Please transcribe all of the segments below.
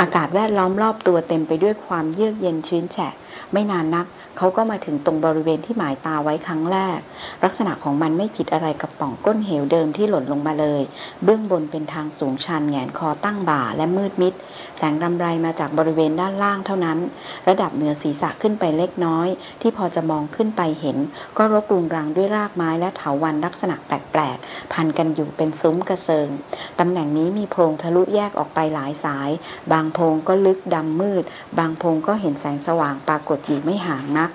อากาศแวดล้อมรอบตัวเต็มไปด้วยความเยือกเย็นชื้นแฉะ ไม่นานนักเขาก็มาถึงตรงบริเวณที่หมายตาไว้ครั้งแรก ลักษณะของมันไม่ผิดอะไรกับป่องก้นเหวเดิมที่หล่นลงมาเลย เบื้องบนเป็นทางสูงชันแงนคอตั้งบ่าและมืดมิด แสงรำไรมาจากบริเวณด้านล่างเท่านั้น ระดับเหนือศีรษะขึ้นไปเล็กน้อย ที่พอจะมองขึ้นไปเห็น ก็รกรุงรังด้วยรากไม้และเถาวัลย์ลักษณะแปลกๆพันกันอยู่เป็นซุ้มกระเซิงตำแหน่งนี้มีโพรงทะลุแยกออกไปหลายสาย บางางโพงก็ลึกดำมืด บางโพงก็เห็นแสงสว่างปรากฏอยู่ไม่ห่างนัก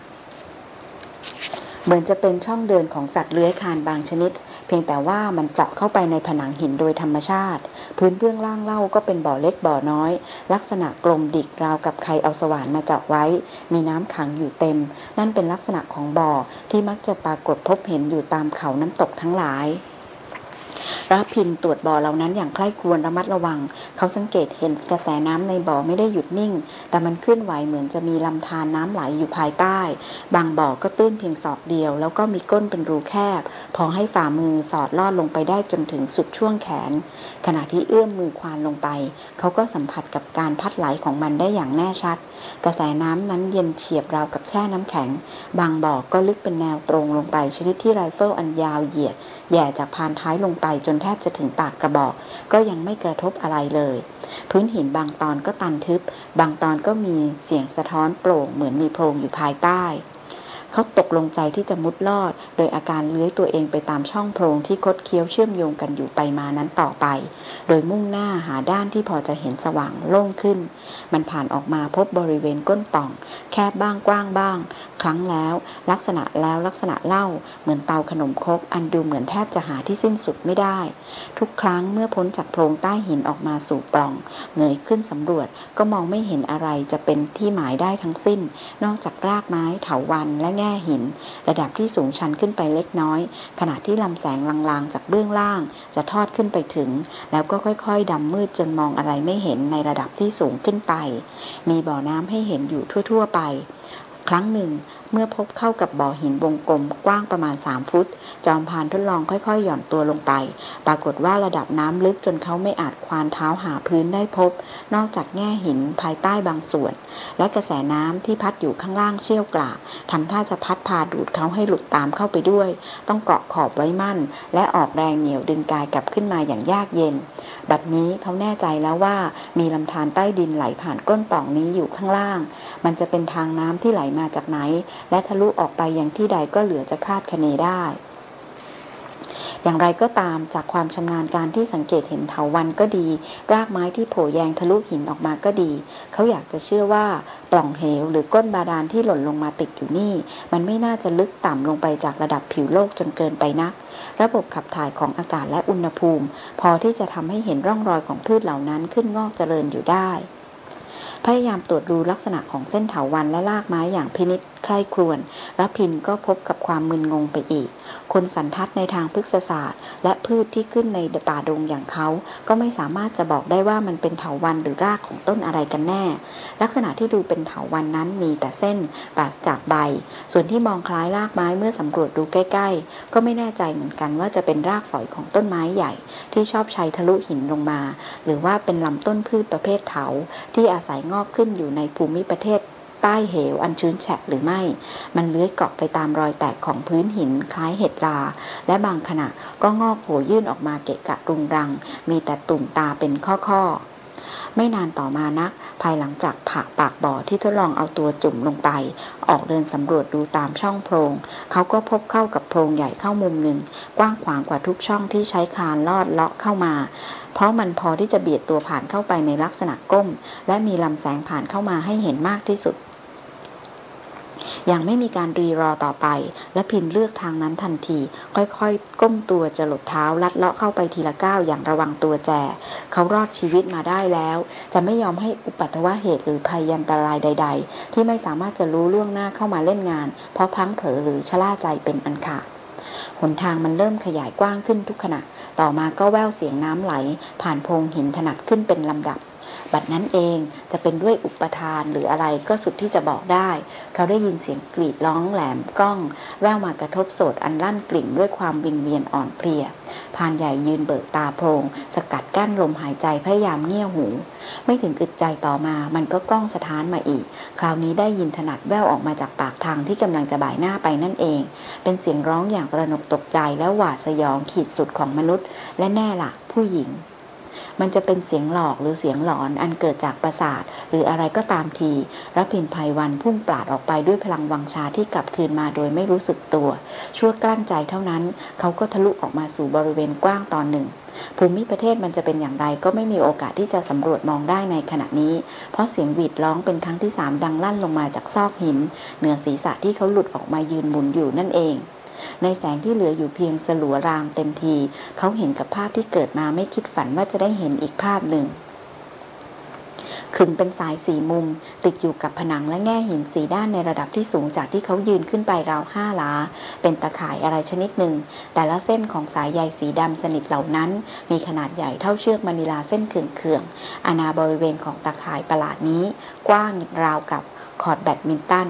เหมือนจะเป็นช่องเดินของสัตว์เลื้อยคลานบางชนิด เพียงแต่ว่ามันเจาะเข้าไปในผนังหินโดยธรรมชาติ พื้นเบื้องล่างเล่าก็เป็นบ่อเล็กบ่อน้อย ลักษณะกลมดิกราวกับใครเอาสว่านมาเจาะไว้ มีน้ำขังอยู่เต็ม นั่นเป็นลักษณะของบ่อที่มักจะปรากฏพบเห็นอยู่ตามเขาน้ำตกทั้งหลาย รพินทร์ตรวจบ่อเหล่านั้นอย่างใคร่ครวญระมัดระวัง เขาสังเกตเห็นกระแสน้ำในบ่อไม่ได้หยุดนิ่ง แต่มันเคลื่อนไหวเหมือนจะมีลำธารน้ำไหลอยู่ภายใต้ บางบ่อก็ตื้นเพียงศอกเดียว แล้วก็มีก้นเป็นรูแคบ พอให้ฝ่ามือสอดลอดลงไปได้จนถึงสุดช่วงแขน ขณะที่เอื้อมมือควานลงไป เขาก็สัมผัสกับการพัดไหลของมันได้อย่างแน่ชัด กระแสน้ำนั้นเย็นเฉียบราวกับแช่น้ำแข็ง บางบ่อก็ลึกเป็นแนวตรงลงไปชนิดที่ไรเฟิลอันยาวเหยียด แย่จากพานท้ายลงไปจนแทบจะถึงปากกระบอก ก็ยังไม่กระทบอะไรเลย พื้นหินบางตอนก็ตันทึบ บางตอนก็มีเสียงสะท้อนโปร่งเหมือนมีโพรงอยู่ภายใต้เขาตกลงใจที่จะมุดลอด โดยอาการเลื้อยตัวเองไปตามช่องโพรงที่คดเคี้ยวเชื่อมโยงกันอยู่ไปมานั้นต่อไป โดยมุ่งหน้าหาด้านที่พอจะเห็นสว่างโล่งขึ้น มันผ่านออกมาพบบริเวณก้นป่อง แคบบ้างกว้างบ้าง ครั้งแล้ว ลักษณะแล้วลักษณะเล่า เหมือนเตาขนมครกอันดูเหมือนแทบจะหาที่สิ้นสุดไม่ได้ ทุกครั้งเมื่อพ้นจากโพรงใต้หินออกมาสู่ปล่องเงยขึ้นสำรวจก็มองไม่เห็นอะไรจะเป็นที่หมายได้ทั้งสิ้น นอกจากรากไม้เถาวันและแง่หิน ระดับที่สูงชันขึ้นไปเล็กน้อย ขณะที่ลำแสงลางๆ จากเบื้องล่าง จะทอดขึ้นไปถึง แล้วก็ค่อยๆดำมืดจนมองอะไรไม่เห็นในระดับที่สูงขึ้นไป มีบ่อน้ำให้เห็นอยู่ทั่ว ๆ ไป ครั้งหนึ่ง เมื่อพบเข้ากับบ่อหินวงกลมกว้างประมาณ 3 ฟุต จอมพานทดลองค่อยๆ หย่อนตัวลงไป ปรากฏว่าระดับน้ำลึกจนเขาไม่อาจควานเท้าหาพื้นได้พบ นอกจากแง่หินภายใต้บางส่วน และกระแสน้ำที่พัดอยู่ข้างล่างเชี่ยวกรากทำท่าจะพัดพาดูดเขาให้หลุดตามเข้าไปด้วย ต้องเกาะขอบไว้มั่น และออกแรงเหนี่ยวดึงกายกลับขึ้นมาอย่างยากเย็น บัดนี้เขาแน่ใจแล้วว่ามีลำธารใต้ดินไหลผ่านก้นปล่องนี้อยู่ข้างล่าง มันจะเป็นทางน้ำที่ไหลมาจากไหน และทะลุออกไปยังที่ใดก็เหลือจะคาดคะเนได้ อย่างไรก็ตามจากความชำนาญการที่สังเกตเห็นเถาวันก็ดี รากไม้ที่โผล่แยงทะลุหินออกมาก็ดี เขาอยากจะเชื่อว่าปล่องเหวหรือก้นบาดาลที่หล่นลงมาติดอยู่นี่ มันไม่น่าจะลึกต่ำลงไปจากระดับผิวโลกจนเกินไปนัก ระบบขับถ่ายของอากาศและอุณหภูมิ พอที่จะทำให้เห็นร่องรอยของพืชเหล่านั้นขึ้นงอกเจริญอยู่ได้พยายามตรวจดูลักษณะของเส้นเถาวันและรากไม้อย่างพินิษ ใคร่ครวญรพินก็พบกับความมึนงงไปอีก คนสันทัดในทางพฤกษศาสตร์ และพืชที่ขึ้นในป่าดงอย่างเขา ก็ไม่สามารถจะบอกได้ว่ามันเป็นเถาวันหรือรากของต้นอะไรกันแน่ ลักษณะที่ดูเป็นเถาวันนั้นมีแต่เส้นปราศจากใบ ส่วนที่มองคล้ายรากไม้เมื่อสำรวจดูใกล้ ๆ ก็ไม่แน่ใจเหมือนกันว่าจะเป็นรากฝอยของต้นไม้ใหญ่ ที่ชอบใช้ทะลุหินลงมา หรือว่าเป็นลำต้นพืชประเภทเถาที่อาศัยงอกขึ้นอยู่ในภูมิประเทศ ใต้เหวอันชื้นแฉะหรือไม่ มันเลื้อยเกาะไปตามรอยแตกของพื้นหินคล้ายเห็ดรา และบางขณะก็งอกโผล่ยื่นออกมาเกะกะรุงรัง มีแต่ตุ่มตาเป็นข้อๆไม่นานต่อมานัก ภายหลังจากผ่าปากบ่อที่ทดลองเอาตัวจุ่มลงไป ออกเดินสำรวจดูตามช่องโพรง เขาก็พบเข้ากับโพรงใหญ่เข้ามุมหนึ่ง กว้างขวางกว่าทุกช่องที่ใช้คานลอดเลาะเข้ามา เพราะมันพอที่จะเบียดตัวผ่านเข้าไปในลักษณะก้ม และมีลำแสงผ่านเข้ามาให้เห็นมากที่สุด อย่างไม่มีการรีรอต่อไป และพินเลือกทางนั้นทันที ค่อยๆ ก้มตัวจะหลดเท้าลัดเลาะเข้าไปทีละก้าวอย่างระวังตัวแจ เขารอดชีวิตมาได้แล้ว จะไม่ยอมให้อุปัตวเหตุหรือภัยยันตรายใด ๆ ที่ไม่สามารถจะรู้ล่วงหน้าเข้ามาเล่นงาน เพราะพังเผลอหรือชะล่าใจเป็นอันขาดหนทางมันเริ่มขยายกว้างขึ้นทุกขณะ ต่อมาก็แววเสียงน้ำไหล ผ่านโพรงหินถนัดขึ้นเป็นลำดับ บัดนั้นเองจะเป็นด้วยอุปทานหรืออะไรก็สุดที่จะบอกได้ เขาได้ยินเสียงกรีดร้องแหลมกล้อง แววมากระทบโสดอันลั่นกลิ่งด้วยความวิงเวียนอ่อนเพลียพานใหญ่ยืนเบิกตาโพรงสกัดกั้นลมหายใจพยายามเงี่ยหู ไม่ถึงอึดใจต่อมา มันก็ก้องสถานมาอีก คราวนี้ได้ยินถนัดแววออกมาจากปากทางที่กำลังจะบ่ายหน้าไปนั่นเอง เป็นเสียงร้องอย่างประนกตกใจและหวาดสยองขีดสุดของมนุษย์ และแน่ละผู้หญิง มันจะเป็นเสียงหลอกหรือเสียงหลอนอันเกิดจากประสาท หรืออะไรก็ตามทีรับพินภัยวันพุ่งปราดออกไปด้วยพลังวังชาที่กลับคืนมาโดยไม่รู้สึกตัว ชั่วกลั้นใจเท่านั้น เขาก็ทะลุออกมาสู่บริเวณกว้างตอนหนึ่งภูมิประเทศมันจะเป็นอย่างไรก็ไม่มีโอกาสที่จะสำรวจมองได้ในขณะนี้ เพราะเสียงหวีดร้องเป็นครั้งที่สามดังลั่นลงมาจากซอกหิน เหนือศีรษะที่เขาหลุดออกมายืนหมุนอยู่นั่นเอง ในแสงที่เหลืออยู่เพียงสลัวรางเต็มที เขาเห็นกับภาพที่เกิดมาไม่คิดฝันว่าจะได้เห็นอีกภาพหนึ่งขึงเป็นสายสีมุม ติดอยู่กับผนังและแง่หินสีด้านในระดับที่สูงจากที่เขายืนขึ้นไปราวห้าลา เป็นตะข่ายอะไรชนิดหนึ่ง แต่ละเส้นของสายใยสีดำสนิทเหล่านั้น มีขนาดใหญ่เท่าเชือกมนิลาเส้นเขื่องๆอาณาบริเวณของตะข่ายประหลาดนี้ กว้างราวกับคอร์ตแบดมินตัน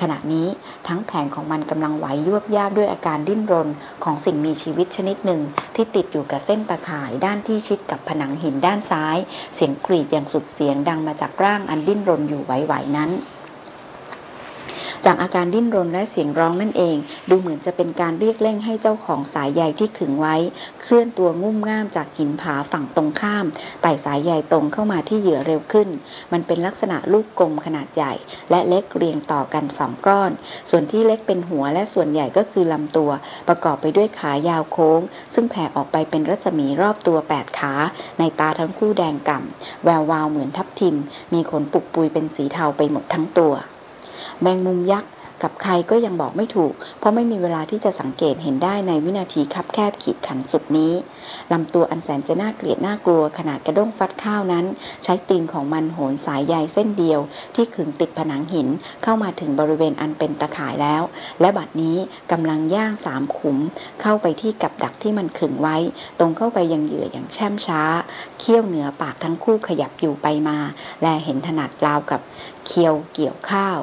ขณะนี้ทั้งแผงของมันกำลังไหวยวบยาบด้วยอาการดิ้นรนของสิ่งมีชีวิตชนิดหนึ่ง ที่ติดอยู่กับเส้นตะข่ายด้านที่ชิดกับผนังหินด้านซ้าย เสียงกรีดอย่างสุดเสียงดังมาจากร่างอันดิ้นรนอยู่ไหวๆนั้น จากอาการดิ้นรนและเสียงร้องนั่นเอง ดูเหมือนจะเป็นการเรียกเร่งให้เจ้าของสายใยที่ขึงไว้ เคลื่อนตัวงุ่มง่ามจากหินผาฝั่งตรงข้ามไต่สายใยตรงเข้ามาที่เหยื่อเร็วขึ้น มันเป็นลักษณะลูกกลมขนาดใหญ่ และเล็กเรียงต่อกันสองก้อน ส่วนที่เล็กเป็นหัวและส่วนใหญ่ก็คือลำตัว ประกอบไปด้วยขายาวโค้ง ซึ่งแผ่ออกไปเป็นรัศมีรอบตัวแปดขา ในตาทั้งคู่แดงก่ำแวววาวเหมือนทับทิม มีขนปุกปุยเป็นสีเทาไปหมดทั้งตัว แมงมุมยักษ์กับใครก็ยังบอกไม่ถูก เพราะไม่มีเวลาที่จะสังเกตเห็นได้ในวินาทีคับแคบขีดขันสุดนี้ลำตัวอันแสนจะน่าเกลียดน่ากลัวขนาดกระด้งฟัดข้าวนั้น ใช้ตีนของมันโหนสายใยเส้นเดียว ที่ขึงติดผนังหินเข้ามาถึงบริเวณอันเป็นตะข่ายแล้ว และบัดนี้กำลังย่างสามขุม เข้าไปที่กับดักที่มันขึงไว้ ตรงเข้าไปยังเหยื่ออย่างแช่มช้าเขี้ยวเหนือปากทั้งคู่ขยับอยู่ไปมา และเห็นถนัดราวกับเคียวเกี่ยวข้าว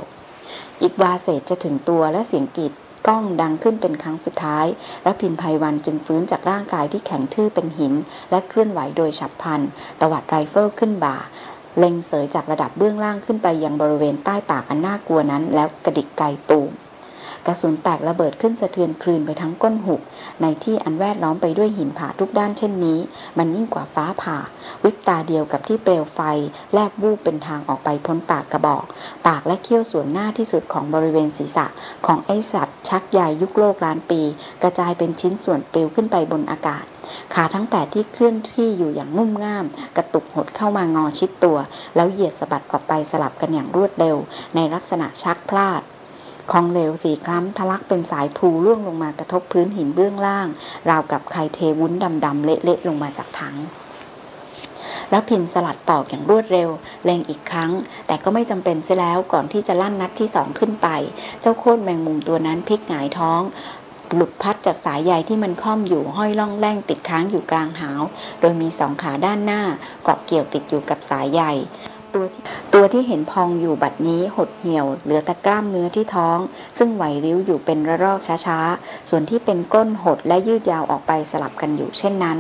อีกวาเศษจะถึงตัวและเสียงกรีดก้องดังขึ้นเป็นครั้งสุดท้ายรพินภัยวันจึงฟื้นจากร่างกายที่แข็งทื่อเป็นหิน และเคลื่อนไหวโดยฉับพลันตวัดไรเฟิลขึ้นบ่า เล็งเสยจากระดับเบื้องล่างขึ้นไปยังบริเวณใต้ปากอันน่ากลัวนั้น แล้วกระดิกไกตูม กระสุนแตกระเบิดขึ้นสะเทือนครืนไปทั้งก้นหุบ ในที่อันแวดล้อมไปด้วยหินผาทุกด้านเช่นนี้ มันยิ่งกว่าฟ้าผ่า วิบตาเดียวกับที่เปลวไฟ แลบวูบเป็นทางออกไปพ้นปากกระบอก ปากและเขี้ยวส่วนหน้าที่สุดของบริเวณศีรษะ ของไอสัตว์ ชักใหญ่ยุคโลกล้านปี กระจายเป็นชิ้นส่วนปลิวขึ้นไปบนอากาศขาทั้งแปดที่เคลื่อนที่อยู่อย่างงุ่มง่าม กระตุกหดเข้ามางอชิดตัว แล้วเหยียดสะบัดออกไปสลับกันอย่างรวดเร็ว ในลักษณะชักพลาด ของเหลวสีคล้ำทะลักเป็นสายพูล่วงลงมากระทบพื้นหินเบื้องล่าง ราวกับไข่เทวุ้นดำๆเละๆลงมาจากถังแล้วพินสลัดปอกอย่างรวดเร็วเล็งอีกครั้ง แต่ก็ไม่จำเป็นเสียแล้วก่อนที่จะลั่นนัดที่สองขึ้นไป เจ้าโค่นแมงมุมตัวนั้นพลิกหงายท้องหลุดพัดจากสายใยที่มันค่อมอยู่ห้อยล่องแล่งติดค้างอยู่กลางหาว โดยมีสองขาด้านหน้าเกาะเกี่ยวติดอยู่กับสายใย ตัวตัวที่เห็นพองอยู่บัดนี้หดเหี่ยว เหลือแต่กล้ามเนื้อที่ท้อง ซึ่งไหวริ้วอยู่เป็นระลอกช้าๆ ส่วนที่เป็นก้นหดและยืดยาวออกไปสลับกันอยู่เช่นนั้น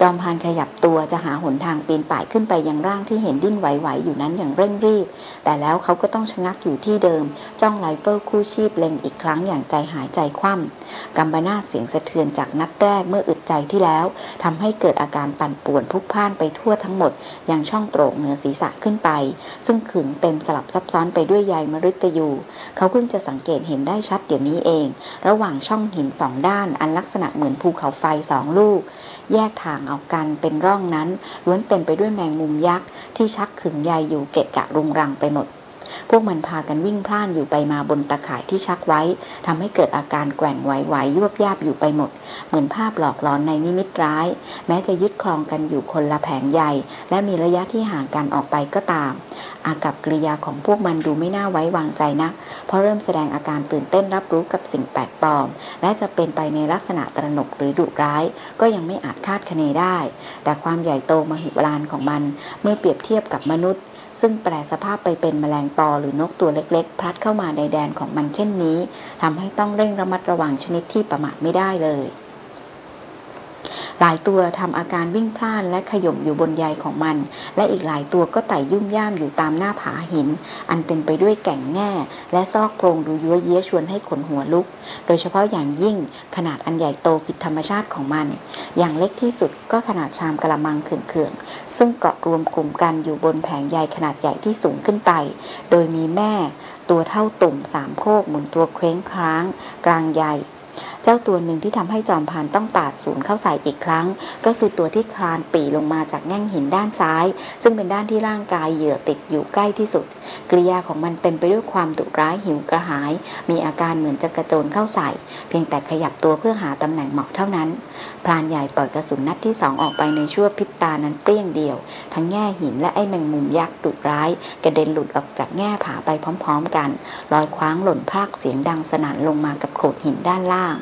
จอมพรานขยับตัวจะหาหนทางปีนป่ายขึ้นไปยังร่างที่เห็นดิ้นไหวๆอยู่นั้นอย่างเร่งรีบ แต่แล้วเขาก็ต้องชะงักอยู่ที่เดิม จ้องไรเฟิลคู่ชีพเล็งอีกครั้งอย่างใจหายใจคว่ำกัมปนาทเสียงสะเทือนจากนัดแรกเมื่ออึดใจที่แล้วทำให้เกิดอาการปั่นป่วนพุกพ่านไปทั่วทั้งหมด ยังช่องโตรงเหนือศีรษะขึ้นไป ซึ่งขึงเต็มสลับซับซ้อนไปด้วยใยมฤตยู เขาเพิ่งจะสังเกตเห็นได้ชัดเดี๋ยวนี้เอง ระหว่างช่องหินสองด้านอันลักษณะเหมือนภูเขาไฟสองลูก แยกทางออกกันเป็นร่องนั้นล้วนเต็มไปด้วยแมงมุมยักษ์ที่ชักขึงใยอยู่เกะกะรุงรังไปหมด พวกมันพากันวิ่งพล่านอยู่ไปมาบนตะข่ายที่ชักไว้ทำให้เกิดอาการแกว่งไหวๆยวบยาบอยู่ไปหมด เหมือนภาพหลอกหลอนในนิมิตร้าย แม้จะยึดครองกันอยู่คนละแผงใหญ่ และมีระยะที่ห่างกันออกไปก็ตาม อากับกริยาของพวกมันดูไม่น่าไว้วางใจนัก เพราะเริ่มแสดงอาการตื่นเต้นรับรู้กับสิ่งแปลกปลอม และจะเป็นไปในลักษณะตระหนกหรือดุร้าย ก็ยังไม่อาจคาดคะเนได้ แต่ความใหญ่โตมหิวรานของมันเมื่อเปรียบเทียบกับมนุษย์ ซึ่งแปลสภาพไปเป็นแมลงปอหรือนกตัวเล็กๆ พลัดเข้ามาในแดนของมันเช่นนี้ทำให้ต้องเร่งระมัดระวังชนิดที่ประมาทไม่ได้เลย หลายตัวทำอาการวิ่งพล่านและขย่มอยู่บนใยของมัน และอีกหลายตัวก็ไต่ยุ่มย่ามอยู่ตามหน้าผาหิน อันเต็มไปด้วยแก่งแง่ และซอกโพรงดูยั่วเย้ยชวนให้ขนหัวลุก โดยเฉพาะอย่างยิ่งขนาดอันใหญ่โตผิดธรรมชาติของมัน อย่างเล็กที่สุดก็ขนาดชามกระมังเขื่องๆซึ่งเกาะรวมกลุ่มกันอยู่บนแผงใยขนาดใหญ่ที่สูงขึ้นไป โดยมีแม่ ตัวเท่าตุ่มสามโคกหมุนตัวเคว้งคร้าง กลางใยเจ้าตัวหนึ่งที่ทำให้จอมพานต้องปาดศูนย์เข้าใส่อีกครั้ง ก็คือตัวที่คลานปีลงมาจากแง่งหินด้านซ้าย ซึ่งเป็นด้านที่ร่างกายเหยื่อติดอยู่ใกล้ที่สุด กริยาของมันเต็มไปด้วยความดุร้ายหิวกระหาย มีอาการเหมือนจะกระโจนเข้าใส่ เพียงแต่ขยับตัวเพื่อหาตำแหน่งเหมาะเท่านั้นพรานใหญ่ปล่อยกระสุนนัดที่สองออกไปในชั่วพริบตานั้นเปรี้ยงเดียว ทั้งแง่หินและไอ้แมงมุมยักษ์ดุร้ายกระเด็นหลุดออกจากแง่ผาไปพร้อม ๆ กันลอยคว้างหล่นพากเสียงดังสนั่นลงมากับโขดหินด้านล่าง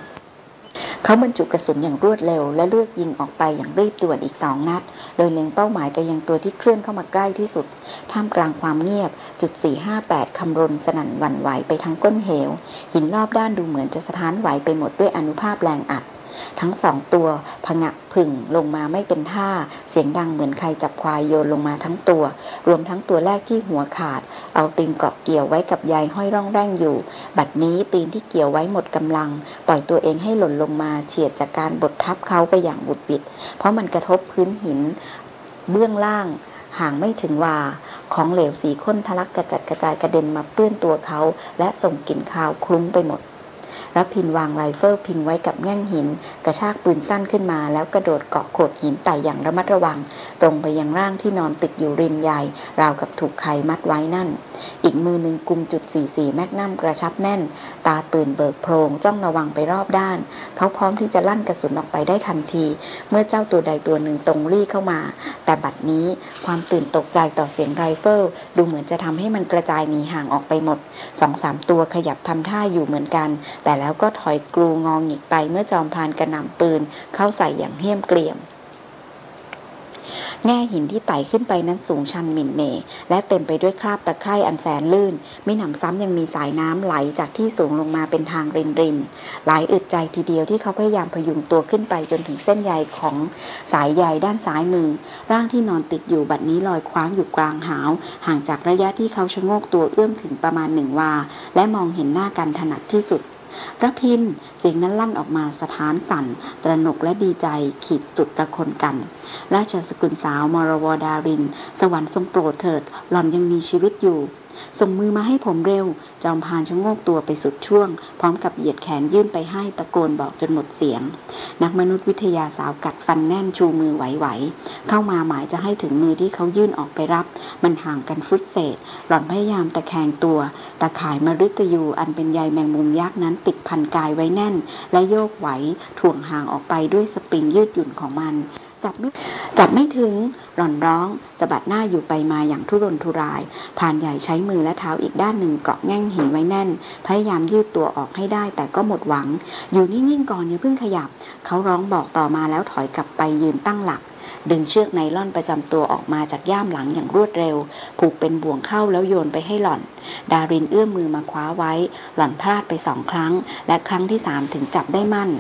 เขาบรรจุกระสุนอย่างรวดเร็ว และเลือกยิงออกไปอย่างรีบด่วนอีกสองนัด โดยเล็งเป้าหมายไปยังตัวที่เคลื่อนเข้ามาใกล้ที่สุด ท่ามกลางความเงียบ จุด 458 คำรนสนั่นหวั่นไหวไปทั้งก้นเหว หินรอบด้านดูเหมือนจะสะท้านไหวไปหมดด้วยอนุภาพแรงอัด ทั้งสองตัวผงะผึ่งลงมาไม่เป็นท่า เสียงดังเหมือนใครจับควายโยนลงมาทั้งตัว รวมทั้งตัวแรกที่หัวขาด เอาตีนเกาะเกี่ยวไว้กับใยห้อยร่องแร่งอยู่ บัดนี้ตีนที่เกี่ยวไว้หมดกำลัง ปล่อยตัวเองให้หล่นลงมาเฉียดจากการบดทับเขาไปอย่างบุดบิด เพราะมันกระทบพื้นหินเบื้องล่างห่างไม่ถึงว่าของเหลวสีข้นทะลักกระจัดกระจายกระเด็นมาเปื้อนตัวเขา และส่งกลิ่นคาวคลุ้งไปหมด รพินทร์วางไรเฟิลพิงไว้กับแง่งหิน กระชากปืนสั้นขึ้นมาแล้วกระโดดเกาะโขดหินไต่อย่างระมัดระวัง ตรงไปยังร่างที่นอนติดอยู่ริมใหญ่ ราวกับถูกใครมัดไว้นั่น อีกมือหนึ่งกุมจุด 44 แมกนัมกระชับแน่น ตาตื่นเบิกโพลงจ้องระวังไปรอบด้าน เขาพร้อมที่จะลั่นกระสุนออกไปได้ทันที เมื่อเจ้าตัวใดตัวหนึ่งตรงรี่เข้ามา แต่บัดนี้ความตื่นตกใจต่อเสียงไรเฟิลดูเหมือนจะทำให้มันกระจายหนีห่างออกไปหมดสองสามตัวขยับทำท่าอยู่เหมือนกัน แต่แล้วก็ถอยกลูงองหงิกไปเมื่อจอมพานกระหน่ำปืน เข้าใส่อย่างเหี้ยมเกลียม แง่หินที่ไต่ขึ้นไปนั้นสูงชันหมิ่นเนและเต็มไปด้วยคราบตะไคร่อันแสนลื่นไม่หนำซ้ำยังมีสายน้ำไหลจากที่สูงลงมาเป็นทางรินรินหลายอึดใจทีเดียวที่เขาพยายามพยุงตัวขึ้นไปจนถึงเส้นใยของสายใยด้านซ้ายมือ ร่างที่นอนติดอยู่บัดนี้ลอยคว้างอยู่กลางหาว ห่างจากระยะที่เขาชะโงกตัวเอื้อมถึงประมาณหนึ่งวา และมองเห็นหน้ากันถนัดที่สุด ระพินเสียงนั้นลั่นออกมาสถานสั่น ตระหนกและดีใจขีดสุดระคนกัน ราชสกุลสาวมรวดาริน สวรรค์ทรงโปรดเถิด หล่อนยังมีชีวิตอยู่ ส่งมือมาให้ผมเร็ว จอมพานชะโงกตัวไปสุดช่วง พร้อมกับเหยียดแขนยื่นไปให้ตะโกนบอกจนหมดเสียง นักมนุษยวิทยาสาวกัดฟันแน่นชูมือไหวๆ เข้ามาหมายจะให้ถึงมือที่เขายื่นออกไปรับ มันห่างกันฟุตเศษ หล่อนพยายามตะแคงตัวตะข่ายมฤตยูอันเป็นใยแมงมุมยักษ์นั้นปิดพันกายไว้แน่น และโยกไหวถ่วงห่างออกไปด้วยสปริงยืดหยุ่นของมัน จับไม่จับไม่ถึงหล่อนร้องสะบัดหน้าอยู่ไปมาอย่างทุรนทุรายพานใหญ่ใช้มือและเท้าอีกด้านหนึ่งเกาะแง่งหินไว้แน่น พยายามยืดตัวออกให้ได้แต่ก็หมดหวัง อยู่นิ่งๆก่อนอย่าเพิ่งขยับ เขาร้องบอกต่อมาแล้วถอยกลับไปยืนตั้งหลัก ดึงเชือกไนล่อนประจำตัวออกมาจากย่ามหลังอย่างรวดเร็ว ผูกเป็นบ่วงเข้าแล้วโยนไปให้หล่อน ดารินเอื้อมมือมาคว้าไว้ หล่อนพลาดไปสองครั้ง และครั้งที่สามถึงจับได้มั่น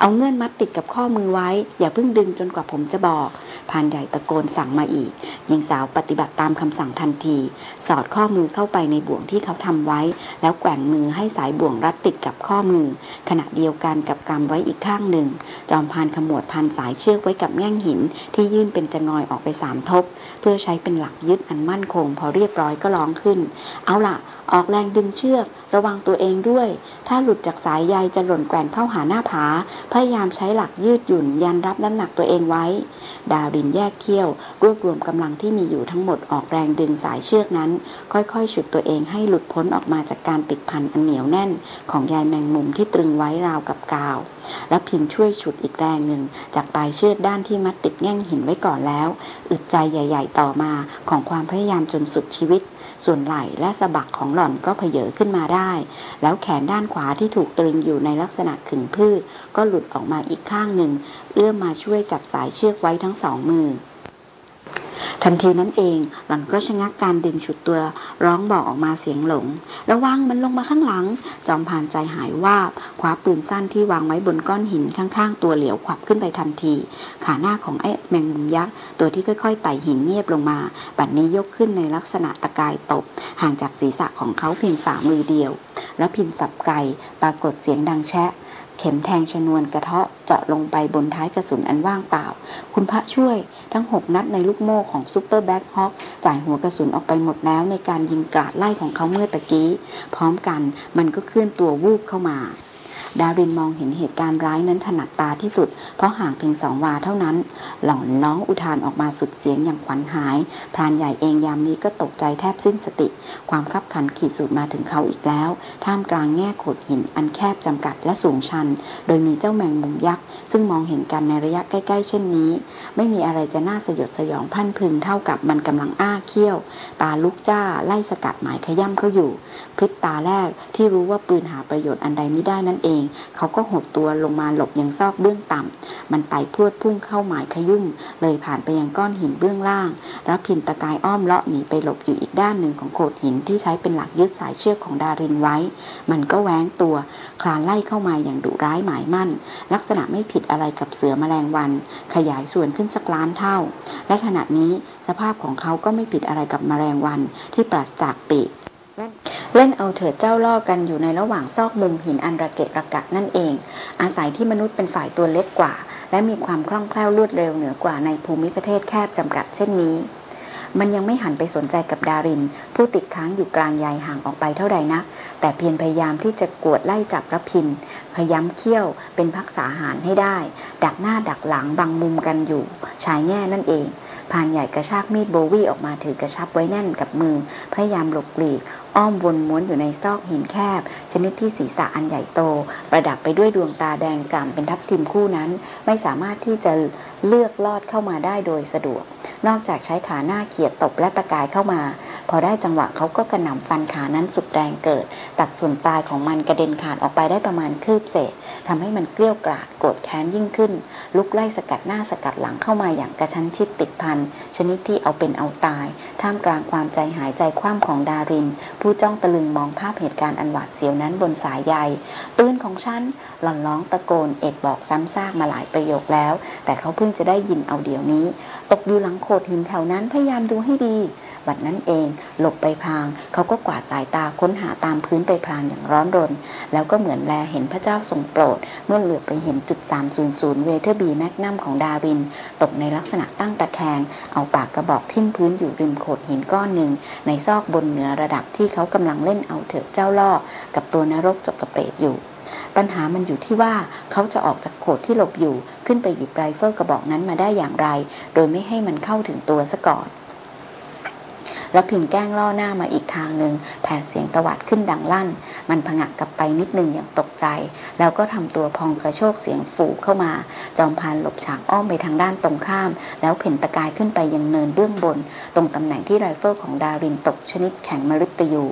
เอาเงื่อนมัดติดกับข้อมือไว้ อย่าเพิ่งดึงจนกว่าผมจะบอกพานใหญ่ตะโกนสั่งมาอีกหญิงสาวปฏิบัติตามคำสั่งทันที สอดข้อมือเข้าไปในบ่วงที่เขาทำไว้ แล้วแกว่งมือให้สายบ่วงรัดติดกับข้อมือ ขณะเดียวกันกับกำไว้อีกข้างหนึ่ง จอมพานขมวดพันสายเชือกไว้กับแง่งหิน ที่ยื่นเป็นจงอยออกไปสามทบ เพื่อใช้เป็นหลักยึดอันมั่นคง พอเรียบร้อยก็ร้องขึ้น เอาล่ะ ออกแรงดึงเชือก ระวังตัวเองด้วย ถ้าหลุดจากสายใยจะหล่นแกว่งเข้าหาหน้าผา พยายามใช้หลักยืดหยุ่น ยันรับน้ำหนักตัวเองไว้ ดาริรินแยกเขี้ยว รวบรวมกำลังที่มีอยู่ทั้งหมดออกแรงดึงสายเชือกนั้น ค่อยๆฉุดตัวเองให้หลุดพ้นออกมาจากการติดพันอันเหนียวแน่น ของยายแมงมุมที่ตรึงไว้ราวกับกาว และพินช่วยฉุดอีกแรงหนึ่งจากปลายเชือกด้านที่มัดติดแง่งหินไว้ก่อนแล้ว อึดใจใหญ่ ๆ ต่อมาของความพยายามจนสุดชีวิต ส่วนไหล่และสะบักของหล่อนก็เผยขึ้นมาได้ แล้วแขนด้านขวาที่ถูกตรึงอยู่ในลักษณะขึงพืช ก็หลุดออกมาอีกข้างหนึ่ง เอื้อมมาช่วยจับสายเชือกไว้ทั้งสองมือ ทันทีนั้นเอง หล่อนก็ชะงักการดึงฉุดตัวร้องบอกออกมาเสียงหลง ระวังมันลงมาข้างหลัง จอมผ่านใจหายวาบคว้าปืนสั้นที่วางไว้บนก้อนหินข้างๆ ตัวเหลียวขวับขึ้นไปทันที ขาหน้าของไอ้แมงมุมยักษ์ตัวที่ค่อยๆไต่หินเงียบลงมา บัดนี้ยกขึ้นในลักษณะตะกายตบ ห่างจากศีรษะของเขาเพียงฝ่ามือเดียว แล้วพินสับไก่ปรากฏเสียงดังแชะเข็มแทงชนวนกระเทาะเจาะลงไปบนท้ายกระสุนอันว่างเปล่า คุณพระช่วย ทั้งหกนัดในลูกโม่ของซูเปอร์แบล็คฮอคจ่ายหัวกระสุนออกไปหมดแล้วในการยิงกราดไล่ของเขาเมื่อตะกี้ พร้อมกันมันก็เคลื่อนตัววูบเข้ามา ดารินมองเห็นเหตุการณ์ร้ายนั้นถนัดตาที่สุด เพราะห่างเพียงสองวาเท่านั้น หล่อนร้องอุทานออกมาสุดเสียงอย่างขวัญหาย พรานใหญ่เองยามนี้ก็ตกใจแทบสิ้นสติ ความคับขันขีดสุดมาถึงเขาอีกแล้ว ท่ามกลางแง่โขดหินอันแคบจำกัดและสูงชัน โดยมีเจ้าแมงมุมยักษ์ซึ่งมองเห็นกันในระยะใกล้ ๆ เช่นนี้ ไม่มีอะไรจะน่าสยดสยองพันพึงเท่ากับมันกำลังอ้าเขี้ยว ตาลุกจ้าไล่สกัดหมายขย่ำเขาอยู่ พริบตาแรกที่รู้ว่าปืนหาประโยชน์อันใดไม่ได้นั่นเอง เขาก็หดตัวลงมาหลบยังซอกเบื้องต่ำ มันไต่พรวดพุ่งเข้าหมายขยุ่ม เลยผ่านไปยังก้อนหินเบื้องล่างรับพินตะกายอ้อมเลาะหนีไปหลบอยู่อีกด้านหนึ่งของโขดหินที่ใช้เป็นหลักยึดสายเชือกของดารินไว้ มันก็แหวงตัว คลานไล่เข้ามาอย่างดุร้ายหมายมั่น ลักษณะไม่ผิดอะไรกับเสือแมลงวัน ขยายส่วนขึ้นสักล้านเท่า และขณะนี้สภาพของเขาก็ไม่ผิดอะไรกับแมลงวันที่ปราศจากปีก เล่นเอาเถิดเจ้าล่อกันอยู่ในระหว่างซอกมุมหินอันระเกะระกะนั่นเอง อาศัยที่มนุษย์เป็นฝ่ายตัวเล็กกว่า และมีความคล่องแคล่วรวดเร็วเหนือกว่าในภูมิประเทศแคบจำกัดเช่นนี้ มันยังไม่หันไปสนใจกับดาริน ผู้ติดค้างอยู่กลางใยห่างออกไปเท่าใดนัก แต่เพียรพยายามที่จะกวดไล่จับรับพิน ขย้ำเขี้ยวเป็นพักษาหารให้ได้ ดักหน้าดักหลังบังมุมกันอยู่ ชายแง่นั่นเองพานใหญ่กระชากมีดโบวี่ออกมาถือกระชับไว้แน่นกับมือ พยายามหลบหลีก อ้อมวนม้วนอยู่ในซอกหินแคบ ชนิดที่ศีรษะอันใหญ่โต ประดับไปด้วยดวงตาแดงกล่ำเป็นทับทิมคู่นั้น ไม่สามารถที่จะเลือกลอดเข้ามาได้โดยสะดวก นอกจากใช้ขาหน้าเขียดตบและตะกายเข้ามา พอได้จังหวะเขาก็กระหน่ำฟันขานั้นสุดแรงเกิด ตัดส่วนปลายของมันกระเด็นขาดออกไปได้ประมาณคืบเศษทำให้มันเกลี้ยวกราดโกรธแค้นยิ่งขึ้น ลุกไล่สกัดหน้าสกัดหลังเข้ามาอย่างกระชั้นชิดติดพันชนิดที่เอาเป็นเอาตาย ท่ามกลางความใจหายใจคว่ำของดารินผูู้้จ้องตะลึงมองภาพเหตุการณ์อันหวาดเสียวนั้นบนสายใยปืนของฉันหล่อนร้องตะโกนเอ็ดบอกซ้ำซากมาหลายประโยคแล้ว แต่เขาเพิ่งจะได้ยินเอาเดี๋ยวนี้ ตกอยู่หลังโขดหินแถวนั้นพยายามดูให้ดีบัดนั้นเอง หลบไปพลาง เขาก็กวาดสายตาค้นหาตามพื้นไปพลางอย่างร้อนรน แล้วก็เหมือนแลเห็นพระเจ้าทรงโปรด เมื่อเหลือบไปเห็นจุด 300 เวเธอร์บีแมกนัมของดาริน ตกในลักษณะตั้งตะแคง เอาปากกระบอกทิ่มพื้นอยู่ริมโขดหินก้อนหนึ่ง ในซอกบนเหนือระดับที่เขากำลังเล่นเอาเถิดเจ้าล่อกับตัวนรกจกกระเปดอยู่ ปัญหามันอยู่ที่ว่าเขาจะออกจากโขดที่หลบอยู่ ขึ้นไปหยิบไรเฟิลกระบอกนั้นมาได้อย่างไร โดยไม่ให้มันเข้าถึงตัวซะก่อน รพินทร์แกล้งล่อหน้ามาอีกทางหนึ่งแผดเสียงตวัดขึ้นดังลั่น มันผงะกลับไปนิดนึงอย่างตกใจ แล้วก็ทำตัวพองกระโชกเสียงฟู่เข้ามา จอมพรานหลบฉากอ้อมไปทางด้านตรงข้าม แล้วเผ่นตะกายขึ้นไปยังเนินเบื้องบน ตรงตำแหน่งที่ไรเฟิลของดารินตกชนิดแข่งมฤตยู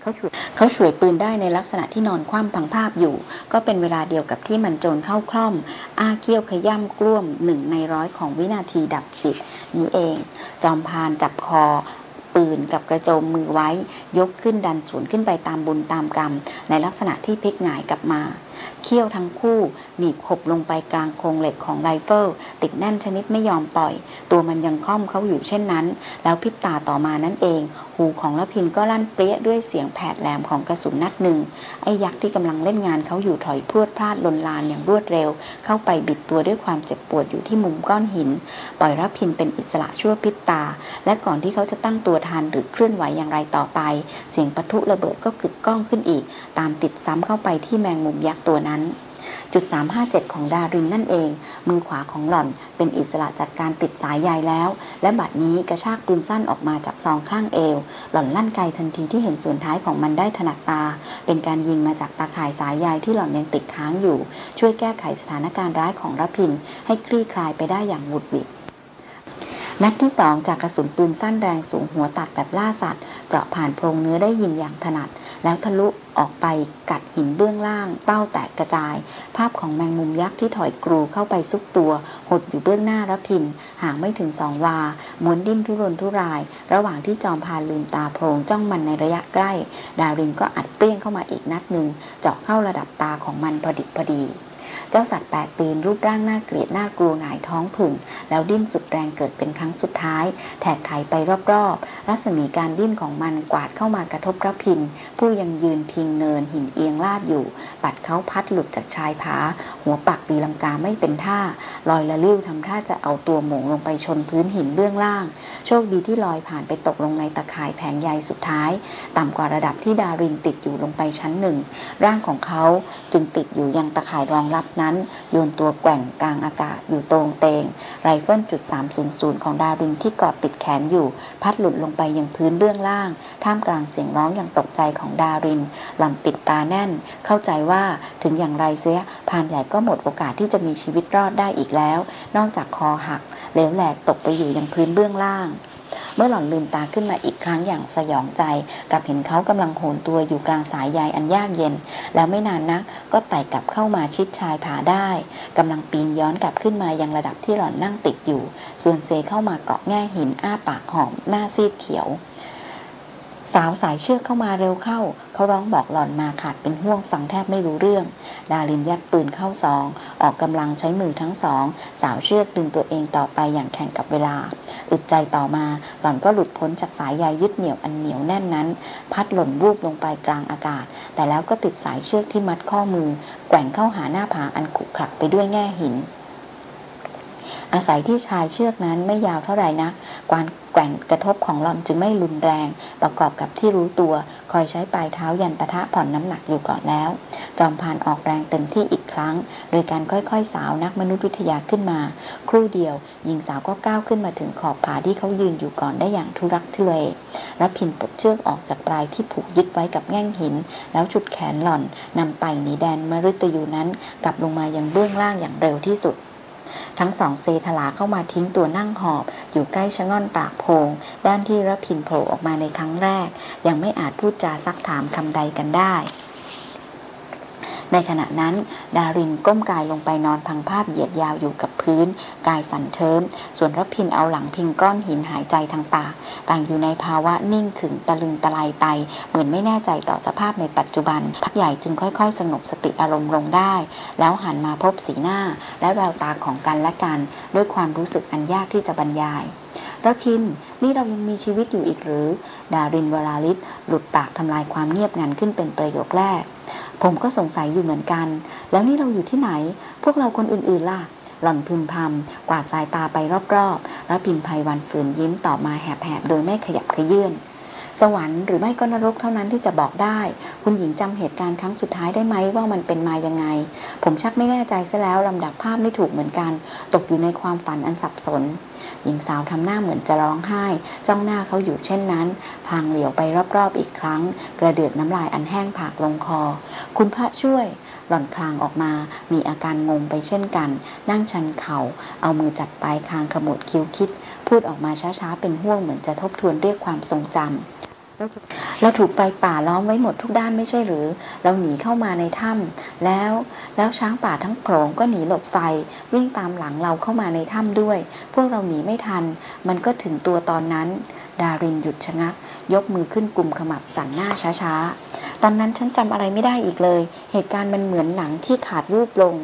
เขาช่วยเขาช่วยปืนได้ในลักษณะที่นอนคว่ำพังพาบอยู่ ก็เป็นเวลาเดียวกับที่มันโจนเข้าคร่อมอ้าเขี้ยวขย้ำกร้วมหนึ่งในร้อยของวินาทีดับจิตนี้เอง จอมพรานจับคอ ปืนกับกระโจมมือไว้ ยกขึ้นดันสวนขึ้นไปตามบุญตามกรรม ในลักษณะที่พลิกหงายกลับมา เขี้ยวทั้งคู่ หนีบขบลงไปกลางโครงเหล็กของไรเฟิลติดแน่นชนิดไม่ยอมปล่อย ตัวมันยังคร่อมเขาอยู่เช่นนั้น แล้วพิบตาต่อมานั่นเองหูของละพินก็ลั่นเปรี้ยด้วยเสียงแผดแหลมของกระสุนนัดหนึ่ง ไอ้ยักษ์ที่กำลังเล่นงานเขาอยู่ถอยพรวดพลาดลนลานอย่างรวดเร็ว เข้าไปบิดตัวด้วยความเจ็บปวดอยู่ที่มุมก้อนหิน ปล่อยรับพินเป็นอิสระชั่วพิบตา และก่อนที่เขาจะตั้งตัวทานหรือเคลื่อนไหวอย่างไรต่อไป เสียงปะทุระเบิดก็กึกก้องขึ้นอีก ตามติดซ้ำเข้าไปที่แมงมุมยักษ์ตัวนั้น จุด357 ของดารินนั่นเอง มือขวาของหล่อนเป็นอิสระจากการติดสายใยแล้ว และบัดนี้กระชากปืนสั้นออกมาจากซองข้างเอว หล่อนลั่นไกทันทีที่เห็นส่วนท้ายของมันได้ถนัดตา เป็นการยิงมาจากตาข่ายสายใยที่หล่อนยังติดค้างอยู่ ช่วยแก้ไขสถานการณ์ร้ายของรพินให้คลี่คลายไปได้อย่างหวุดหวิด นัดที่สองจากกระสุนปืนสั้นแรงสูงหัวตัดแบบล่าสัตว์ เจาะผ่านโพรงเนื้อได้ยินอย่างถนัด แล้วทะลุออกไปกัดหินเบื้องล่าง เป้าแตกกระจาย ภาพของแมงมุมยักษ์ที่ถอยกรูเข้าไปซุกตัว หดอยู่เบื้องหน้ารับพินห่างไม่ถึงสองวาหม้วนดิ้นทุรนทุราย ระหว่างที่จอมพานลืมตาโพรงจ้องมันในระยะใกล้ ดารินก็อัดเปรี้ยงเข้ามาอีกนัดหนึ่งเจาะเข้าระดับตาของมันพอดิบพอดี เจ้าสัตว์แปดตีนรูปร่างน่าเกลียดน่ากลัวหงายท้องผึ่ง แล้วดิ้นสุดแรงเกิดเป็นครั้งสุดท้าย แถกไถไปรอบๆ รัศมีการดิ้นของมันกวาดเข้ามากระทบพระพิน ผู้ยังยืนพิงเนินหินเอียงลาดอยู่ ปัดเขาพัดหลุดจากชายผา หัวปักตีลังกาไม่เป็นท่า ลอยละลิ้วทำท่าจะเอาตัวหมงลงไปชนพื้นหินเบื้องล่าง โชคดีที่ลอยผ่านไปตกลงในตะข่ายแผงใยสุดท้าย ต่ำกว่าระดับที่ดารินติดอยู่ลงไปชั้นหนึ่งร่างของเขาจึงติดอยู่ยังตะข่ายรองรับนั้น โยนตัวแกว่งกลางอากาศอยู่ตรงเตง ไรเฟิลจุด 300 ของดารินที่เกาะติดแขนอยู่ พัดหลุดลงไปยังพื้นเบื้องล่าง ท่ามกลางเสียงร้องอย่างตกใจของดาริน หล่อนปิดตาแน่น เข้าใจว่าถึงอย่างไรเสียพานใหญ่ก็หมดโอกาสที่จะมีชีวิตรอดได้อีกแล้ว นอกจากคอหักเหลวแหลกตกไปอยู่ยังพื้นเบื้องล่าง เมื่อหล่อนลืมตาขึ้นมาอีกครั้งอย่างสยองใจ กับเห็นเขากำลังโหนตัวอยู่กลางสายใยอันยากเย็น แล้วไม่นานนักก็ไต่กลับเข้ามาชิดชายผาได้กำลังปีนย้อนกลับขึ้นมายังระดับที่หล่อนนั่งติดอยู่ ส่วนเซเข้ามาเกาะแง่หินอ้าปากหอมหน้าซีดเขียว สาวสายเชือกเข้ามาเร็วเข้า เขาร้องบอกหล่อนมาขาดเป็นห่วงฟังแทบไม่รู้เรื่อง ดารินยัดปืนเข้าซอง ออกกำลังใช้มือทั้งสอง สาวเชือกดึงตัวเองต่อไปอย่างแข่งกับเวลา อึดใจต่อมาหล่อนก็หลุดพ้นจากสายใยยึดเหนี่ยวอันเหนียวแน่นนั้น พัดหล่นวูบลงไปกลางอากาศ แต่แล้วก็ติดสายเชือกที่มัดข้อมือ แกว่งเข้าหาหน้าผาอันขรุขักไปด้วยแง่หิน อาศัยที่ชายเชือกนั้นไม่ยาวเท่าไหร่นักการแกว่งกระทบของหล่อนจึงไม่รุนแรง ประกอบกับที่รู้ตัว คอยใช้ปลายเท้ายันปะทะผ่อนน้ำหนักอยู่ก่อนแล้ว จอมพานออกแรงเต็มที่อีกครั้ง โดยการค่อยๆ สาวนักมนุษยวิทยาขึ้นมา ครู่เดียว หญิงสาวก็ก้าวขึ้นมาถึงขอบผาที่เขายืนอยู่ก่อนได้อย่างทุรักทุเลรับพินปลดเชือกออกจากปลายที่ผูกยึดไว้กับแง่งหิน แล้วชุดแขนหล่อนนำไต่หนีแดนมฤตยูนั้น กลับลงมายังเบื้องล่างอย่างเร็วที่สุด ทั้งสองเซทลาเข้ามาทิ้งตัวนั่งหอบ อยู่ใกล้ชะง่อนปากโพง ด้านที่รพินโผล่ออกมาในครั้งแรก ยังไม่อาจพูดจาซักถามคำใดกันได้ ในขณะนั้น ดารินก้มกายลงไปนอนพังภาพเหยียดยาวอยู่กับพื้น กายสั่นเทิม ส่วนรพินเอาหลังพิงก้อนหินหายใจทางปาก ต่างอยู่ในภาวะนิ่งขึงตะลึงตะลายไป เหมือนไม่แน่ใจต่อสภาพในปัจจุบัน พักใหญ่จึงค่อยๆ สงบสติอารมณ์ลงได้ แล้วหันมาพบสีหน้า และแววตาของกันและกัน ด้วยความรู้สึกอันยากที่จะบรรยายระพิน นี่เรายังมีชีวิตอยู่อีกหรือ ดารินวราลิศหลุดปากทำลายความเงียบงันขึ้นเป็นประโยคแรก ผมก็สงสัยอยู่เหมือนกัน แล้วนี่เราอยู่ที่ไหน พวกเราคนอื่นๆล่ะ หล่อนพึมพำกวาดสายตาไปรอบๆ แล้วพิมภัยวันฝืนยิ้มต่อมาแหบๆ โดยไม่ขยับขยื่น สวรรค์หรือไม่ก็นรกเท่านั้นที่จะบอกได้ คุณหญิงจำเหตุการณ์ครั้งสุดท้ายได้ไหมว่ามันเป็นมายังไง ผมชักไม่แน่ใจซะแล้วลำดับภาพไม่ถูกเหมือนกัน ตกอยู่ในความฝันอันสับสน หญิงสาวทำหน้าเหมือนจะร้องไห้ จ้องหน้าเขาอยู่เช่นนั้น พางเหลียวไปรอบๆอีกครั้ง กระเดือดน้ำลายอันแห้งผากลงคอ คุณพระช่วยหล่อนคลางออกมา มีอาการงงไปเช่นกัน นั่งชันเขา่า เอามือจับปลายคางขมวดคิ้วคิด พูดออกมาช้าๆ เป็นห่วงเหมือนจะทบทวนเรียกความทรงจำเราถูกไฟป่าล้อมไว้หมดทุกด้านไม่ใช่หรือ เราหนีเข้ามาในถ้ำแล้ว แล้วช้างป่าทั้งโขลงก็หนีหลบไฟ วิ่งตามหลังเราเข้ามาในถ้ำด้วย พวกเราหนีไม่ทัน มันก็ถึงตัวตอนนั้น ดารินหยุดชะงัก ยกมือขึ้นกลุ่มขมับสั่นหน้าช้าๆ ตอนนั้นฉันจำอะไรไม่ได้อีกเลย เหตุการณ์มันเหมือนหนังที่ขาดรูปลง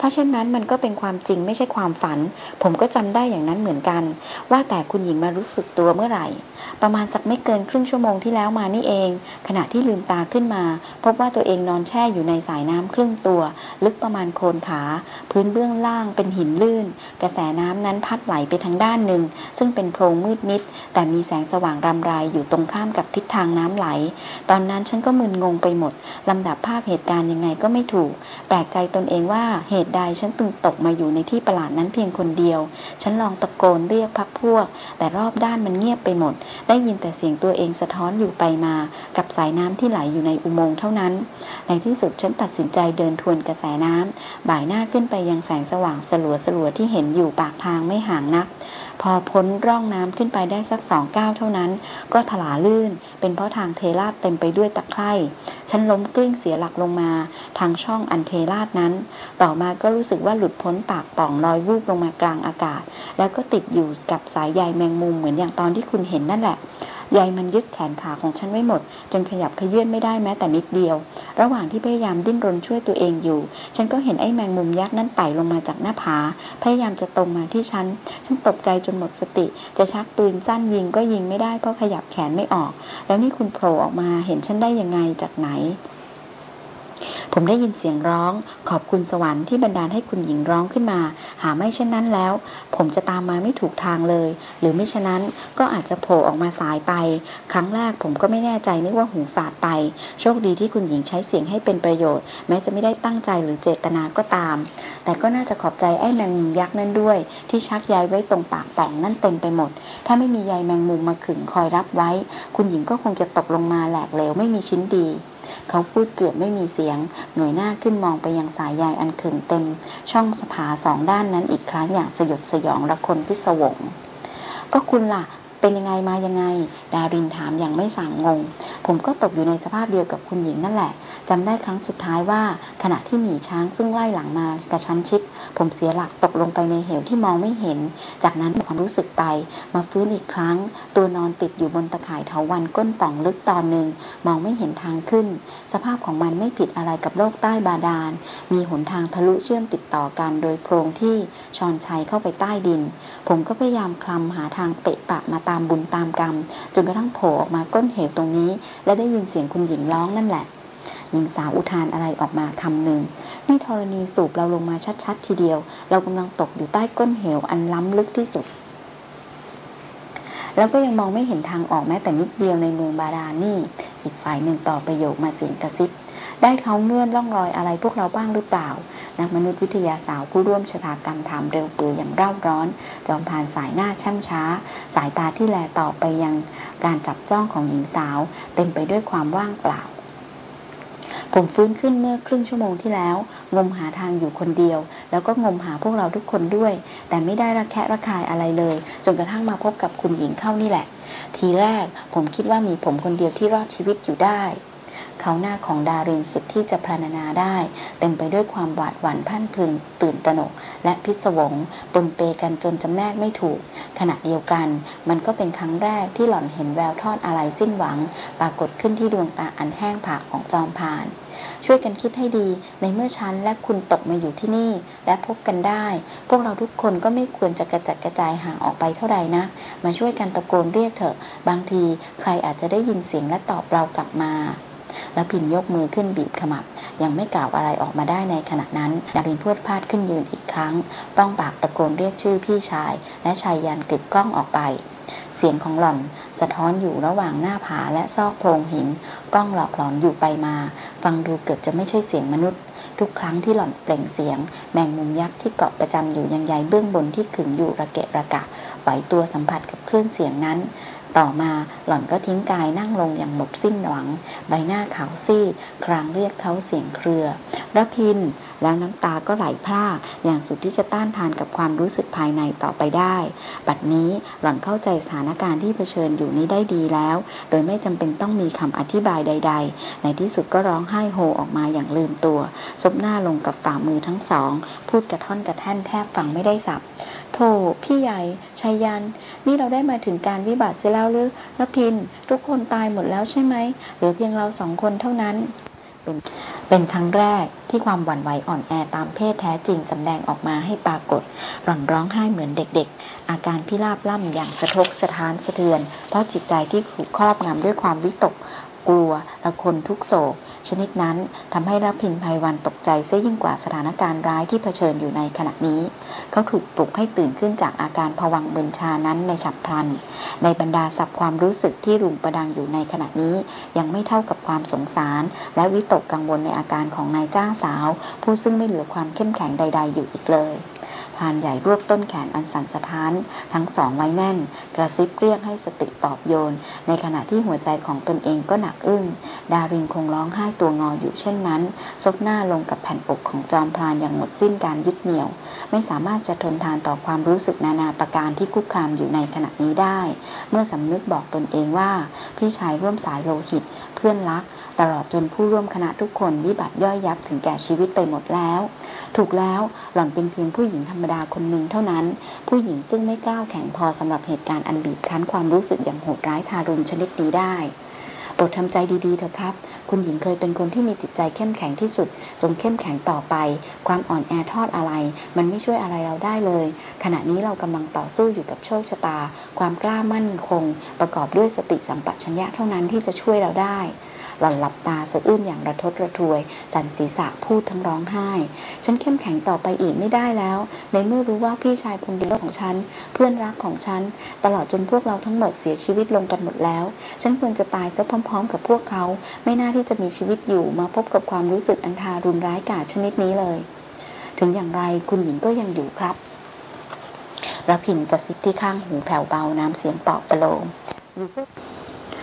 ถ้าเช่นนั้นมันก็เป็นความจริงไม่ใช่ความฝัน ผมก็จำได้อย่างนั้นเหมือนกัน ว่าแต่คุณหญิงมารู้สึกตัวเมื่อไหร่ประมาณสักไม่เกินครึ่งชั่วโมงที่แล้วมานี่เอง ขณะที่ลืมตาขึ้นมา พบว่าตัวเองนอนแช่อยู่ในสายน้ำครึ่งตัว ลึกประมาณโคนขา พื้นเบื้องล่างเป็นหินลื่น กระแสน้ำนั้นพัดไหลไปทางด้านหนึ่ง ซึ่งเป็นโพรงมืดมิด แต่มีแสงสว่างรำไรอยู่ตรงข้ามกับทิศทางน้ำไหล ตอนนั้นฉันก็มึนงงไปหมดลำดับภาพเหตุการณ์ยังไงก็ไม่ถูก แปลกใจตนเองว่าเหตุใดฉันตึงตกมาอยู่ในที่ประหลาดนั้นเพียงคนเดียว ฉันลองตะโกนเรียกพักพวก แต่รอบด้านมันเงียบไปหมดได้ยินแต่เสียงตัวเองสะท้อนอยู่ไปมา กับสายน้ำที่ไหลอยู่ในอุโมงค์เท่านั้น ในที่สุดฉันตัดสินใจเดินทวนกระแสน้ำบ่ายหน้าขึ้นไปยังแสงสว่างสลัวสลัวที่เห็นอยู่ปากทางไม่ห่างนัก พอพ้นร่องน้ำขึ้นไปได้สักสองก้าวเท่านั้น ก็ถลาลื่น เป็นเพราะทางเทราดเต็มไปด้วยตะไคร่ฉันล้มกลิ้งเสียหลักลงมา ทางช่องอันเทราดนั้น ต่อมาก็รู้สึกว่าหลุดพ้นปากป่องลอยวูบลงมากลางอากาศ แล้วก็ติดอยู่กับสายใยแมงมุมเหมือนอย่างตอนที่คุณเห็นนั่นแหละ ใยมันยึดแขนขาของฉันไว้หมด จนขยับขยื่นไม่ได้แม้แต่นิดเดียว ระหว่างที่พยายามดิ้นรนช่วยตัวเองอยู่ ฉันก็เห็นไอ้แมงมุมยักษ์นั้นไต่ลงมาจากหน้าผา พยายามจะตรงมาที่ฉัน ฉันตกใจจนหมดสติ จะชักปืนสั้นยิงก็ยิงไม่ได้เพราะขยับแขนไม่ออก แล้วนี่คุณโผล่ออกมาเห็นฉันได้ยังไงจากไหน ผมได้ยินเสียงร้อง ขอบคุณสวรรค์ที่บันดาลให้คุณหญิงร้องขึ้นมา หาไม่เช่นนั้นแล้ว ผมจะตามมาไม่ถูกทางเลย หรือไม่เช่นนั้นก็อาจจะโผล่ออกมาสายไป ครั้งแรกผมก็ไม่แน่ใจนึกว่าหูฝาดไป โชคดีที่คุณหญิงใช้เสียงให้เป็นประโยชน์ แม้จะไม่ได้ตั้งใจหรือเจตนาก็ตาม แต่ก็น่าจะขอบใจไอ้แมงมุมยักษ์นั่นด้วย ที่ชักใยไว้ตรงปากป่องนั่นเต็มไปหมด ถ้าไม่มีใยแมงมุมมาขึงคอยรับไว้ คุณหญิงก็คงจะตกลงมาแหลกเหลวไม่มีชิ้นดี เขาพูดเกือบไม่มีเสียง หน่วยหน้าขึ้นมองไปยังสายใยอันขึงเต็ม ช่องสภาสองด้านนั้นอีกครั้งอย่างสยดสยองระคนพิศวง ก็คุณล่ะเป็นยังไงมายังไง ดารินถามอย่างไม่สั่งงง ผมก็ตกอยู่ในสภาพเดียวกับคุณหญิงนั่นแหละจำได้ครั้งสุดท้ายว่า ขณะที่หนีช้างซึ่งไล่หลังมากระชั้นชิด ผมเสียหลักตกลงไปในเหวที่มองไม่เห็น จากนั้นความรู้สึกไป มาฟื้นอีกครั้ง ตัวนอนติดอยู่บนตะข่ายเถาวันก้นป่องลึกตอนหนึ่ง มองไม่เห็นทางขึ้น สภาพของมันไม่ผิดอะไรกับโลกใต้บาดาล มีหนทางทะลุเชื่อมติดต่อกันโดยโพรงที่ชอนชัยเข้าไปใต้ดิน ผมก็พยายามคลำหาทางเตะปะมาตามบุญตามกรรม จนกระทั่งโผล่ออกมาก้นเหวตรงนี้ และได้ยินเสียงคุณหญิงร้องนั่นแหละ หญิงสาวอุทานอะไรออกมาคำหนึ่งนี่ธรณีสูบเราลงมาชัดๆ ทีเดียว เรากำลังตกอยู่ใต้ก้นเหวอันล้ำลึกที่สุด แล้วก็ยังมองไม่เห็นทางออกแม้แต่นิดเดียวในเมืองบาดานี่ อีกฝ่ายหนึ่งต่อประโยคมาเสียงกระซิบได้เขาเงื่อนร่องรอยอะไรพวกเราบ้างหรือเปล่า นักมนุษยวิทยาสาวผู้ร่วมชะตากรรมถามเร็วปืออย่างเร่าร้อน จอมผ่านสายหน้าช่ำช้า สายตาที่แลต่อไปยังการจับจ้องของหญิงสาว เต็มไปด้วยความว่างเปล่า ผมฟื้นขึ้นเมื่อครึ่งชั่วโมงที่แล้ว งมหาทางอยู่คนเดียว แล้วก็งมหาพวกเราทุกคนด้วย แต่ไม่ได้ระแคะระคายอะไรเลย จนกระทั่งมาพบกับคุณหญิงเข้านี่แหละ ทีแรกผมคิดว่ามีผมคนเดียวที่รอดชีวิตอยู่ได้ เขาหน้าของดารินสุดที่จะพรรณนาได้ เต็มไปด้วยความหวาดหวั่นพันพึงตื่นตระหนก และพิศวงปนเปกันจนจำแนกไม่ถูก ขณะเดียวกัน มันก็เป็นครั้งแรกที่หล่อนเห็นแววทอดอะไรสิ้นหวัง ปรากฏขึ้นที่ดวงตาอันแห้งผากของจอมพานช่วยกันคิดให้ดีในเมื่อฉันและคุณตกมาอยู่ที่นี่ และพบกันได้ พวกเราทุกคนก็ไม่ควรจะกระจัดกระจายห่างออกไปเท่าไหร่นะ มาช่วยกันตะโกนเรียกเถอะ บางทีใครอาจจะได้ยินเสียงและตอบเรากลับมา แล้วพินยกมือขึ้นบีบขมับ ยังไม่กล่าวอะไรออกมาได้ในขณะนั้นดารินพูดพลาดขึ้นยืนอีกครั้งป้องปากตะโกนเรียกชื่อพี่ชาย และชายยันกึบกล้องออกไป เสียงของหล่อนสะท้อนอยู่ระหว่างหน้าผาและซอกโพรงหินกล้องหลอกหลอนอยู่ไปมา ฟังดูเกิดจะไม่ใช่เสียงมนุษย์ทุกครั้งที่หล่อนเปล่งเสียง แมงมุมยักษ์ที่เกาะประจำอยู่ยังใยเบื้องบนที่ขึงอยู่ระเกะระกะไหวตัวสัมผัสกับคลื่นเสียงนั้น ต่อมาหล่อนก็ทิ้งกายนั่งลงอย่างหมดสิ้นหวัง ใบหน้าขาวซีดครางเรียกเขาเสียงเครือระพิน แล้วน้ำตาก็ไหลพรากอย่างสุดที่จะต้านทานกับความรู้สึกภายในต่อไปได้ บัดนี้หล่อนเข้าใจสถานการณ์ที่เผชิญอยู่นี้ได้ดีแล้ว โดยไม่จำเป็นต้องมีคำอธิบายใด ๆ ในที่สุดก็ร้องไห้โฮออกมาอย่างลืมตัวซบหน้าลงกับฝ่ามือทั้งสอง พูดกระท่อนกระแท่นแทบฟังไม่ได้สับ โธ่พี่ใหญ่ชัยยัน นี่เราได้มาถึงการวิบัติเสียแล้วหรือละพิน ทุกคนตายหมดแล้วใช่ไหมหลือเพียงเราสองคนเท่านั้นเเป็นเป็นครั้งแรกที่ความหวั่นไหวอ่อนแอตามเพศแท้จริงสำแดงออกมาให้ปรากฏ หล่อนร้องไห้เหมือนเด็กๆ อาการพิราบล่ำอย่างสะทกสะท้านสะเทือน เพราะจิตใจที่ถูกครอบงำด้วยความวิตก กลัวระคนทุกโศก ชนิดนั้นทำให้รับพินภัยวันตกใจเสียยิ่งกว่าสถานการณ์ร้ายที่เผชิญอยู่ในขณะนี้ เขาถูกปลุกให้ตื่นขึ้นจากอาการผวังเบินชานั้นในฉับพลัน ในบรรดาสับความรู้สึกที่รุมประดังอยู่ในขณะนี้ ยังไม่เท่ากับความสงสาร และวิตกกังวลในอาการของนายจ้างสาว ผู้ซึ่งไม่เหลือความเข้มแข็งใด ๆ อยู่อีกเลย พรานใหญ่รวบต้นแขนอันสั่นสะท้าน ทั้งสองไว้แน่น กระซิบเรียกให้สติปลอบโยน ในขณะที่หัวใจของตนเองก็หนักอึ้ง ดารินคงร้องไห้ตัวงออยู่เช่นนั้น ซบหน้าลงกับแผ่นอกของจอมพรานอย่างหมดสิ้นการยึดเหนี่ยว ไม่สามารถจะทนทานต่อความรู้สึกนานาประการที่คุกคามอยู่ในขณะนี้ได้ เมื่อสำนึกบอกตนเองว่าพี่ชายร่วมสายโลหิต เพื่อนรัก ตลอดจนผู้ร่วมคณะทุกคนวิบัติย่อยยับถึงแก่ชีวิตไปหมดแล้ว ถูกแล้วหล่อนเป็นเพียงผู้หญิงธรรมดาคนหนึ่งเท่านั้น ผู้หญิงซึ่งไม่กล้าแข็งพอสำหรับเหตุการณ์อันบีบคั้นความรู้สึกอย่างโหดร้ายทารุณชนิดนี้ได้โปรดทำใจดีๆเถอะครับ คุณหญิงเคยเป็นคนที่มีจิตใจเข้มแข็งที่สุด จงเข้มแข็งต่อไป ความอ่อนแอทอดอะไร มันไม่ช่วยอะไรเราได้เลย ขณะนี้เรากำลังต่อสู้อยู่กับโชคชะตา ความกล้ามั่นคง ประกอบด้วยสติสัมปชัญญะเท่านั้นที่จะช่วยเราได้ หล่อนหลับตาสะอื้นอย่างระทดระทวย สันศีรษะพูดทั้งร้องไห้ ฉันเข้มแข็งต่อไปอีกไม่ได้แล้ว ในเมื่อรู้ว่าพี่ชายคนเดียวของฉัน เพื่อนรักของฉัน ตลอดจนพวกเราทั้งหมดเสียชีวิตลงกันหมดแล้ว ฉันควรจะตายซะพร้อม ๆ กับพวกเขา ไม่น่าที่จะมีชีวิตอยู่มาพบกับความรู้สึกอันทารุณร้ายกาจชนิดนี้เลย ถึงอย่างไรคุณหญิงก็ยังอยู่ครับระพินกระซิบที่ข้างหูแผ่วเบาน้ำเสียงปลอบประโลม